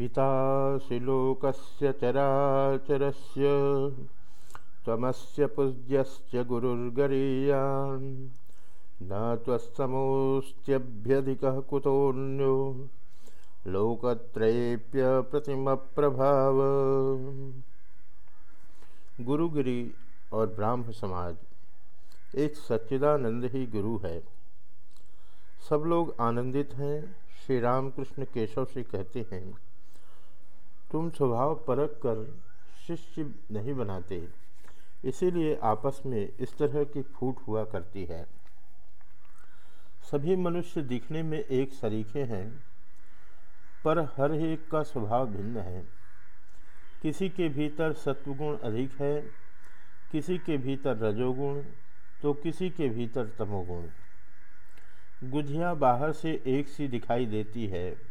पितासि लोकस्य चराचरस्य त्वमस्य पूज्यस्य गुरुर्गरीयान्, न त्वत्समोऽस्त्यभ्यधिकः कुतोऽन्यो लोकत्रयेऽप्यप्रतिमप्रभाव गुरुगिरी और ब्राह्म समाज एक सच्चिदानंद ही गुरु है। सब लोग आनंदित हैं, श्री रामकृष्ण केशव से कहते हैं तुम स्वभाव परख कर शिष्य नहीं बनाते। इसीलिए आपस में इस तरह की फूट हुआ करती है। सभी मनुष्य दिखने में एक सरीखे हैं, पर हर एक का स्वभाव भिन्न है। किसी के भीतर सत्वगुण अधिक है, किसी के भीतर रजोगुण तो किसी के भीतर तमोगुण। गुझिया बाहर से एक सी दिखाई देती है।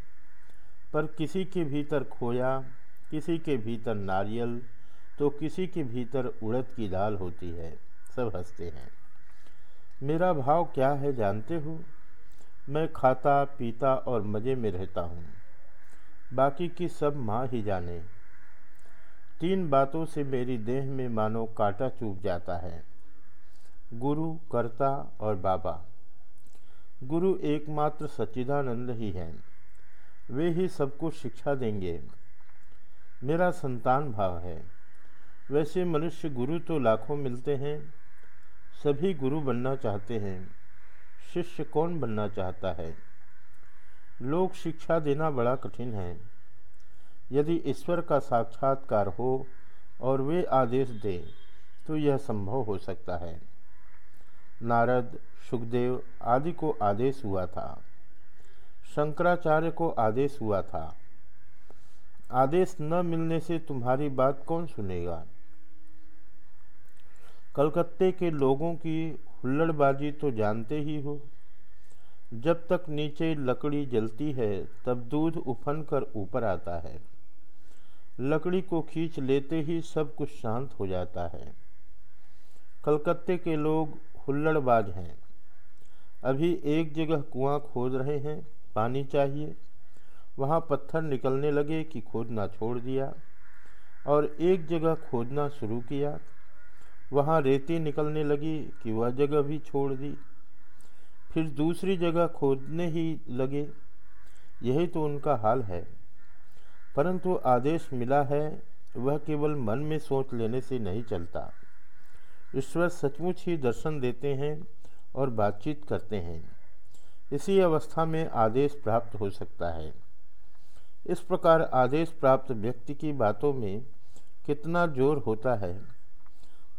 पर किसी के भीतर खोया, किसी के भीतर नारियल तो किसी के भीतर उड़द की दाल होती है। सब हँसते हैं। मेरा भाव क्या है जानते हो? मैं खाता, पीता और मज़े में रहता हूँ। बाकी की सब माँ ही जाने। तीन बातों से मेरी देह में मानो कांटा चूप जाता है। गुरु, कर्ता और बाबा। गुरु एकमात्र सच्चिदानंद ही हैं। वे ही सबको शिक्षा देंगे। मेरा संतान भाव है। वैसे मनुष्य गुरु तो लाखों मिलते हैं, सभी गुरु बनना चाहते हैं। शिष्य कौन बनना चाहता है? लोग शिक्षा देना बड़ा कठिन है। यदि ईश्वर का साक्षात्कार हो और वे आदेश दे तो यह संभव हो सकता है। नारद, सुखदेव आदि को आदेश हुआ था। शंकराचार्य को आदेश हुआ था। आदेश न मिलने से तुम्हारी बात कौन सुनेगा? कलकत्ते के लोगों की हुल्लड़बाजी तो जानते ही हो। जब तक नीचे लकड़ी जलती है, तब दूध उफन कर ऊपर आता है। लकड़ी को खींच लेते ही सब कुछ शांत हो जाता है। कलकत्ते के लोग हुल्लड़बाज हैं। अभी एक जगह कुआँ खोद रहे हैं। पानी चाहिए। वहाँ पत्थर निकलने लगे कि खोदना छोड़ दिया और एक जगह खोदना शुरू किया। वहाँ रेती निकलने लगी कि वह जगह भी छोड़ दी। फिर दूसरी जगह खोदने ही लगे। यही तो उनका हाल है। परंतु आदेश मिला है, वह केवल मन में सोच लेने से नहीं चलता। ईश्वर सचमुच ही दर्शन देते हैं और बातचीत करते हैं। इसी अवस्था में आदेश प्राप्त हो सकता है। इस प्रकार आदेश प्राप्त व्यक्ति की बातों में कितना ज़ोर होता है,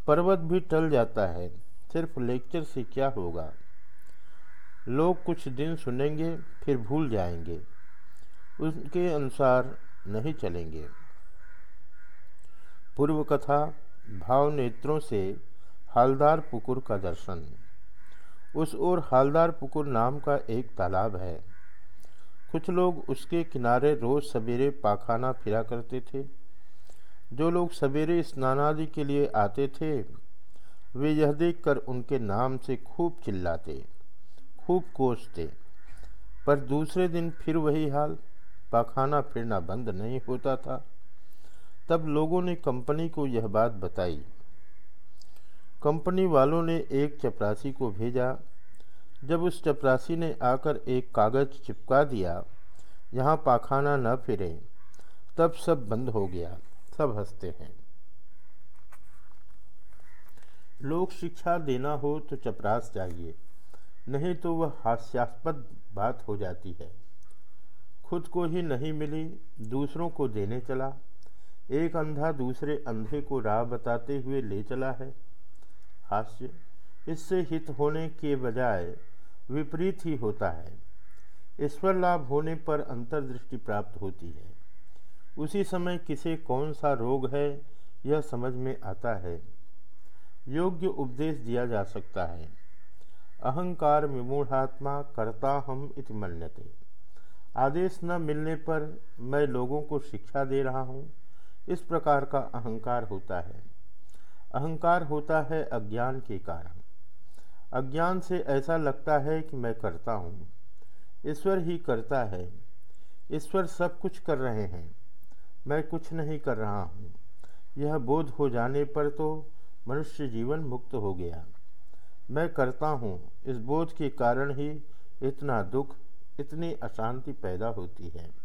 पर्वत भी टल जाता है, सिर्फ़ लेक्चर से क्या होगा? लोग कुछ दिन सुनेंगे, फिर भूल जाएँगे। उनके अनुसार नहीं चलेंगे। पूर्व कथा भाव नेत्रों से हालदार पुकुर का दर्शन। उस ओर हालदार पुकुर नाम का एक तालाब है। कुछ लोग उसके किनारे रोज सवेरे पाखाना फिरा करते थे। जो लोग सवेरे स्नानादि के लिए आते थे, वे यह देखकर उनके नाम से खूब चिल्लाते, खूब कोसते। पर दूसरे दिन फिर वही हाल, पाखाना फिरना बंद नहीं होता था। तब लोगों ने कंपनी को यह बात बताई। कंपनी वालों ने एक चपरासी को भेजा। जब उस चपरासी ने आकर एक कागज़ चिपका दिया, यहाँ पाखाना न फिरे, तब सब बंद हो गया, सब हँसते हैं। लोग शिक्षा देना हो तो चपरास चाहिए नहीं तो वह हास्यास्पद बात हो जाती है। खुद को ही नहीं मिली, दूसरों को देने चला, एक अंधा दूसरे अंधे को राह बताते हुए ले चला है। हास्य इससे हित होने के बजाय विपरीत ही होता है। ईश्वर लाभ होने पर अंतर्दृष्टि प्राप्त होती है। उसी समय किसे कौन सा रोग है, यह समझ में आता है। योग्य उपदेश दिया जा सकता है। अहंकार विमूढ़ात्मा करता हम इति मन्यते। आदेश न मिलने पर मैं लोगों को शिक्षा दे रहा हूँ। इस प्रकार का अहंकार होता है। अहंकार होता है अज्ञान के कारण। अज्ञान से ऐसा लगता है कि मैं करता हूँ। ईश्वर ही करता है। ईश्वर सब कुछ कर रहे हैं। मैं कुछ नहीं कर रहा हूँ। यह बोध हो जाने पर तो मनुष्य जीवन मुक्त हो गया। मैं करता हूँ। इस बोध के कारण ही इतना दुख, इतनी अशांति पैदा होती है।